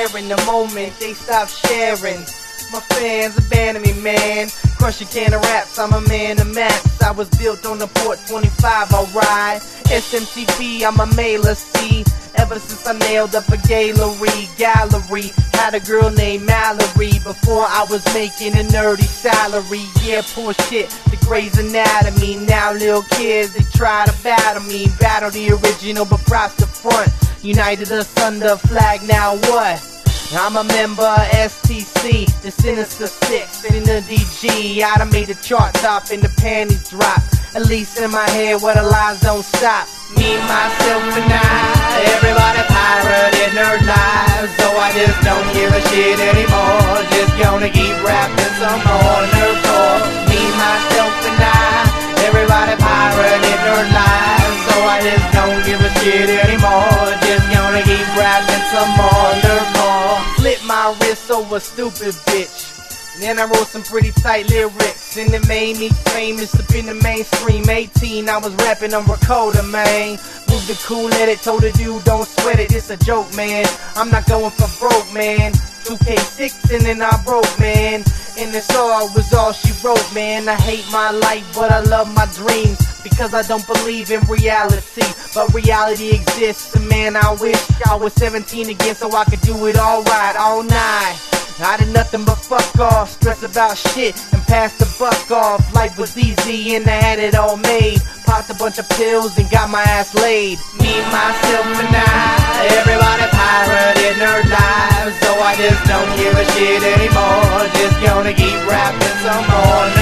caring the moment they stop sharing. My fans abandon me, man. Crush a can of raps, I'm a man of maps. I was built on the port 25, alright. SMTP, I'm a mailer, see. Ever since I nailed up a gallery, gallery. Had a girl named Mallory before I was making a nerdy salary. Yeah, poor shit, the Grey's Anatomy. Now little kids, they try to battle me. Battle the original, but props the front. United us under flag, now what? I'm a member of STC, the Sinister Six, in the DG. I done made the chart top and the panties drop. At least in my head where the lies don't stop. Me, myself, and I, everybody pirated nerd lives. So I just don't give a shit anymore. Just gonna keep rapping some more nerdcore. Me, myself, and I, everybody pirated nerd lives. So I just don't give a shit anymore. Gonna keep rapping some. Flip my wrist over stupid bitch. Then I wrote some pretty tight lyrics, and it made me famous up in the mainstream. 18, I was rapping on Recorder, man. Moved the cool at it, told the dude don't sweat it, it's a joke, man. I'm not going for broke, man. 2K6 and then I broke, man. And this all was all she wrote, man. I hate my life, but I love my dreams. Because I don't believe in reality, but reality exists. And man, I wish I was 17 again so I could do it all right, all night. I did nothing but fuck off, stress about shit, and pass the buck off. Life was easy and I had it all made. Popped a bunch of pills and got my ass laid. Me, myself, and I, everybody pirated nerd lives. So I just don't give a shit anymore. Just gonna keep rapping some more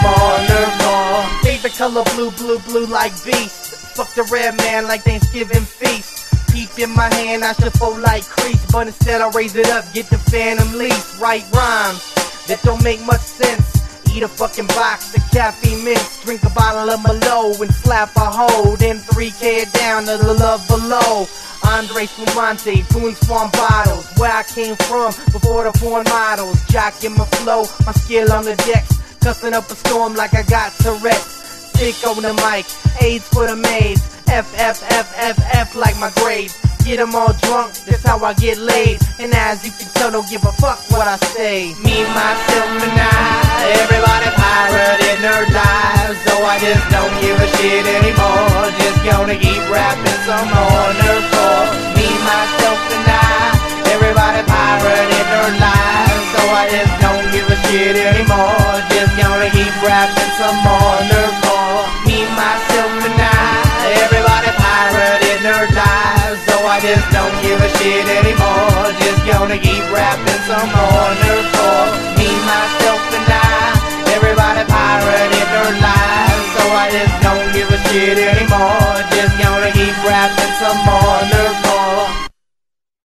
more nerdcore. Favorite color blue, blue, blue like beast. Fuck the red man like Thanksgiving feast. Peep in my hand, I should fold like crease, but instead I raise it up, get the phantom lease. Write rhymes that don't make much sense. Eat a fucking box of caffeine mints, drink a bottle of Merlot and slap a hoe, then 3K it down to the love below. Andre Spumante, Boone Farm bottles, where I came from before the foreign models. Jock in my flow, my skill on the decks, cussing up a storm like I got Tourette's. Sick on the mic, AIDS for the maids, F F F F F like my grades. Get 'em all drunk, that's how I get laid. And as you can tell, don't give a fuck what I say. Me, myself, and I, everybody pirated nerd lives. So I just don't give a shit anymore. Just rapping some wonderful. Me, myself, and I, everybody pirated their lives. So I just don't give a shit anymore. Just gonna keep rapping some more.